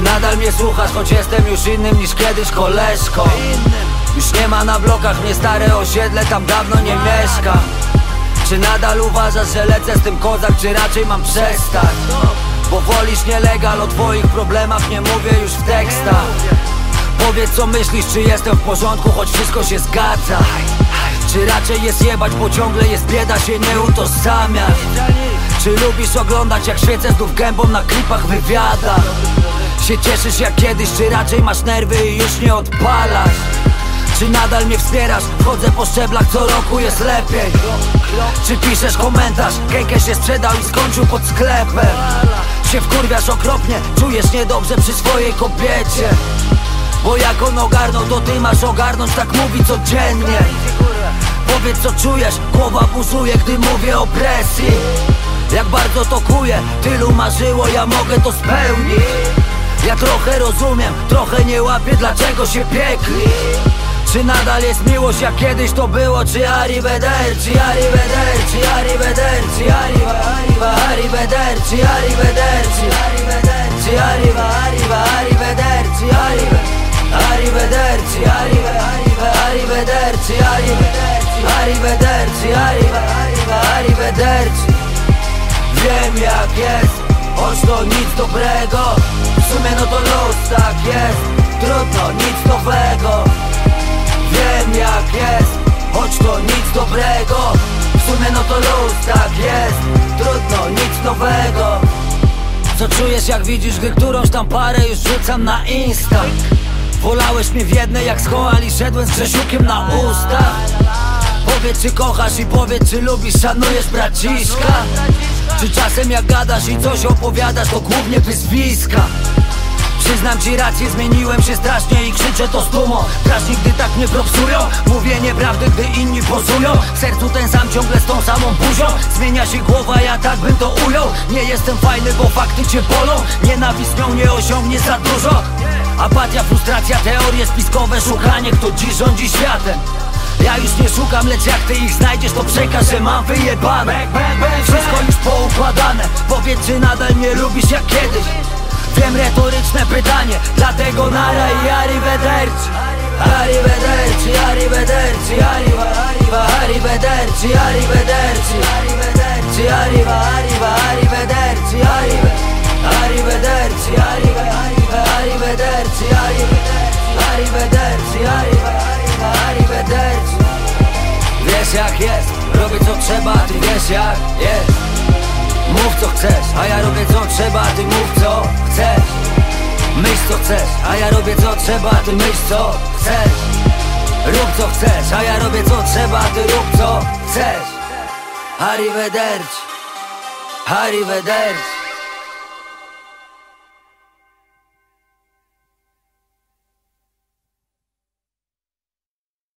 Nadal mnie słuchasz, choć jestem już innym niż kiedyś koleżką Już nie ma na blokach mnie stare osiedle, tam dawno nie mieszka Czy nadal uważasz, że lecę z tym kozak, czy raczej mam przestać? Bo wolisz nielegal, o twoich problemach nie mówię już w tekstach. Powiedz co myślisz, czy jestem w porządku, choć wszystko się zgadza. Czy raczej jest jebać, bo ciągle jest bieda, się nie utożsamiasz? Czy lubisz oglądać jak świecę znów gębą na klipach wywiadach Się cieszysz jak kiedyś, czy raczej masz nerwy i już nie odpalasz? Czy nadal mnie wspierasz? Chodzę po szczeblach, co roku jest lepiej. Czy piszesz komentarz? Kejkę się sprzedał i skończył pod sklepem. Się wkurwiasz okropnie, czujesz niedobrze przy swojej kobiecie. Bo jak on ogarnął, to ty masz ogarnąć, tak mówi codziennie. Powiedz co czujesz, głowa buzuje, gdy mówię o presji. Jak bardzo to kuje, tylu marzyło, ja mogę to spełnić Ja trochę rozumiem, trochę nie łapię, dlaczego się piekli czy nadal jest miłość jak kiedyś to było? Czy arrivederci, arrivederci, arrivederci, arriva, arriva, arrivederci, arrivederci, arrivederci, arriva, arriva, arrivederci, arrivederci, arriva, arriva, arrivederci, arrivederci, arriva, arriva, arrivederci. Wiem jak jest, choć to nic dobrego W sumie no to los, tak jest. Trudno, nic nowego Wiem jak jest, choć to nic dobrego. W sumie no to luz, tak jest. Trudno, nic nowego. Co czujesz jak widzisz, gdy którąś tam parę już rzucam na Insta? Wolałeś mnie w jednej jak skoal i szedłem z Grzesiukiem na ustach Powiedz czy kochasz i powiedz czy lubisz, szanujesz braciszka Czy czasem jak gadasz i coś opowiadasz to głównie wyzwiska. Przyznam ci rację, zmieniłem się strasznie i krzyczę to z dumą Strasznie gdy tak mnie propsują Mówię nieprawdy, gdy inni pozują W sercu ten sam ciągle z tą samą buzią. Zmienia się głowa, ja tak bym to ujął. Nie jestem fajny, bo fakty cię bolą. Nienawiść nią nie osiągnie za dużo. Apatia, frustracja, teorie spiskowe Szukanie, kto dziś rządzi światem. Ja już nie szukam, lecz jak ty ich znajdziesz to przekaż, że mam wyjebane. Wszystko już poukładane Powiedz, czy nadal mnie lubisz jak kiedyś. Wiem retoryczne pytanie, dlatego nara i arrivederci. Arrivederci, arrivederci, arriva, arriva, arrivederci, arrivederci. Arrivederci, arriva, arriva, arrivederci, arriva. Arrivederci, arriva, arriva, arrivederci Arrivederci, arriva, arriva, arrivederci. Wiesz jak jest, robię co trzeba, ty wiesz jak jest Mów co chcesz, a ja robię co trzeba, ty mów co chcesz. Myśl co chcesz, a ja robię co trzeba, ty myśl co chcesz. Rób co chcesz, a ja robię co trzeba, ty rób co chcesz. Arrivederci. Arrivederci